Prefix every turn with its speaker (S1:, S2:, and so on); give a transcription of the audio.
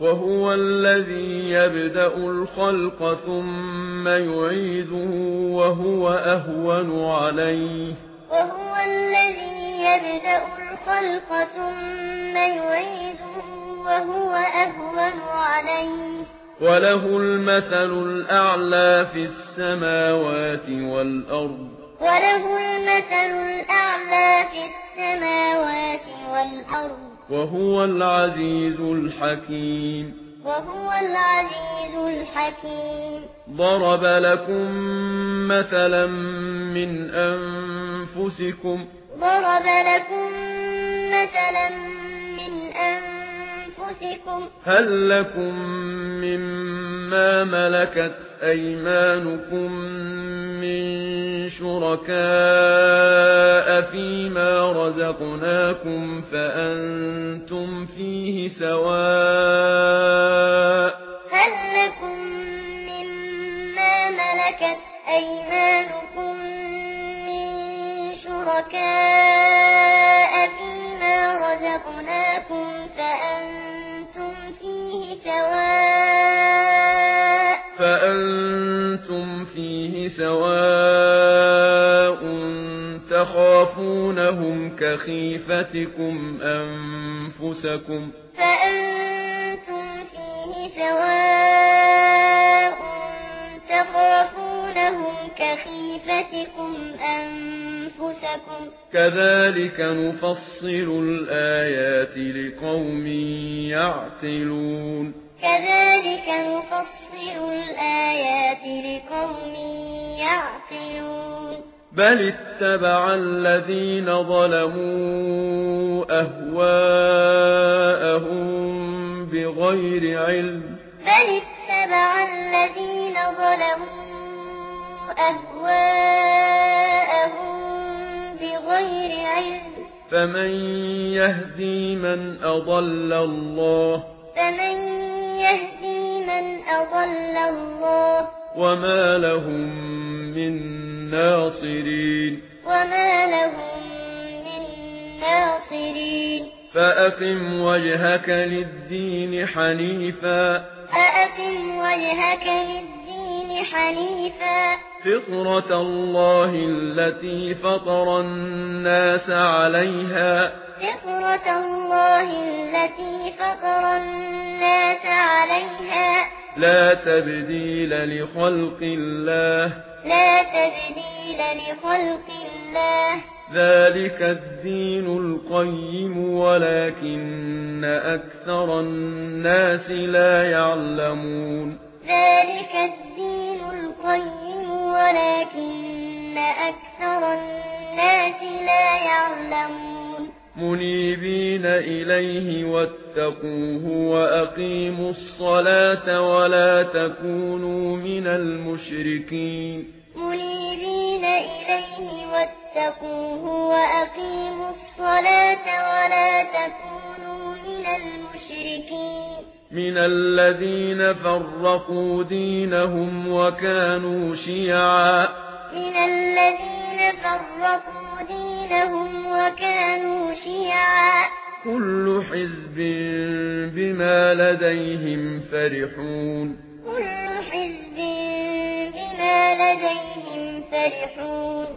S1: وهو الذي يبدأ الخلق ثم يعيده وهو أهون عليه
S2: وهو الذي يبدأ الخلق ثم يعيده وهو أهون عليه
S1: وله المثل الأعلى في السماوات والأرض
S2: وله المثل الأعلى في السماوات والأرض
S1: وهو العزيز الحكيم.
S2: وهو العزيز الحكيم.
S1: ضرب لكم مثلا من أنفسكم.
S2: ضرب لكم مثلا من أنفسكم.
S1: هل لكم مما ملكت أيمانكم من شركاء في رَزَقْنَاكُمْ فَأَنْتُمْ فِيهِ سَوَاءٌ
S2: هَلْ لَكُمْ مِمَّا مَلَكَتْ أَيْمَانُكُمْ مِنْ شُرَكَاءَ فِيمَا رَزَقْنَاكُمْ فَأَنْتُمْ فِيهِ سَوَاءٌ
S1: فَأَنْتُمْ فِيهِ سَوَاءٌ تخافونهم كخيفتكم أنفسكم
S2: فأنتم فيه سواء تخافونهم كخيفتكم أنفسكم
S1: كذلك نفصل الآيات لقوم يعقلون
S2: كذلك نفصل الآيات لقوم يعقلون
S1: بل اتبع الذين ظلموا أهواءهم بغير علم
S2: بل اتبع الذين ظلموا أهواءهم بغير علم
S1: فمن يهدي من أضل الله
S2: فمن يهدي من أضل الله
S1: وما لهم من ناصرين
S2: وما لهم من ناصرين.
S1: فأقم وجهك للدين حنيفا.
S2: فأقم وجهك للدين حنيفا.
S1: فطرة الله التي فطر الناس عليها.
S2: فطرة الله التي فطر الناس عليها.
S1: لا تبديل لخلق الله.
S2: لا تبديل لخلق الله.
S1: ذلك الدين القيم ولكن أكثر الناس لا يعلمون.
S2: ذلك الدين القيم ولكن أكثر الناس لا يعلمون.
S1: منيبين إليه واتقوه وأقيموا الصلاة ولا تكونوا من المشركين.
S2: منيبين إليه واتقوه وأقيموا الصلاة ولا تكونوا من المشركين.
S1: من الذين فرقوا دينهم وكانوا شيعا.
S2: من الذين فرقوا دينهم وكانوا شيعا.
S1: كل حزب بما لديهم فرحون.
S2: كل حزب بما لديهم فرحون.